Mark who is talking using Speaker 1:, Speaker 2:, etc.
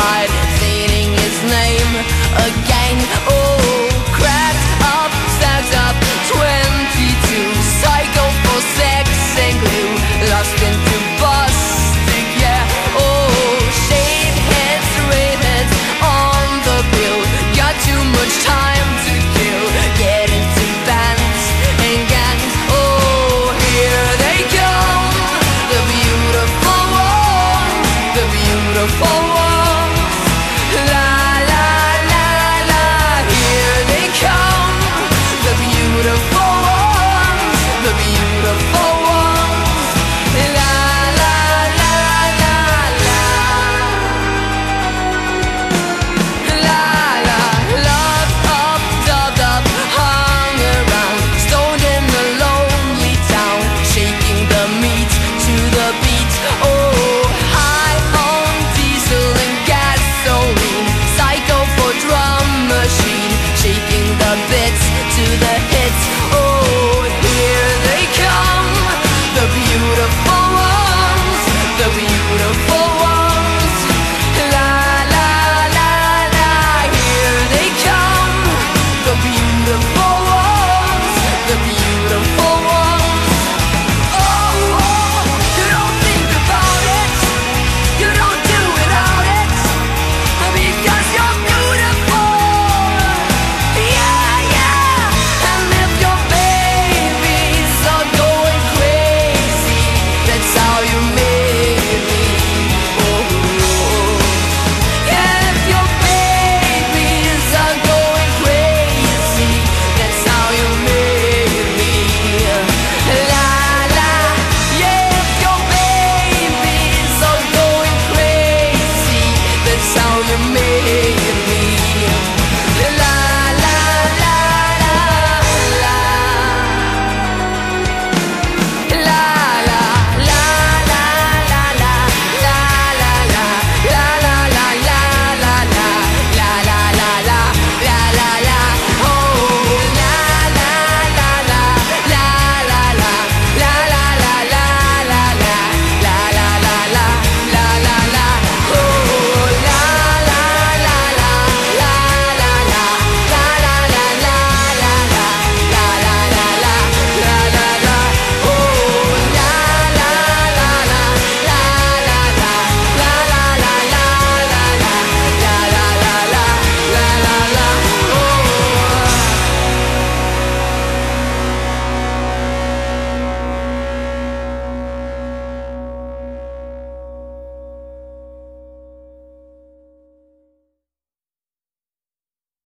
Speaker 1: hide.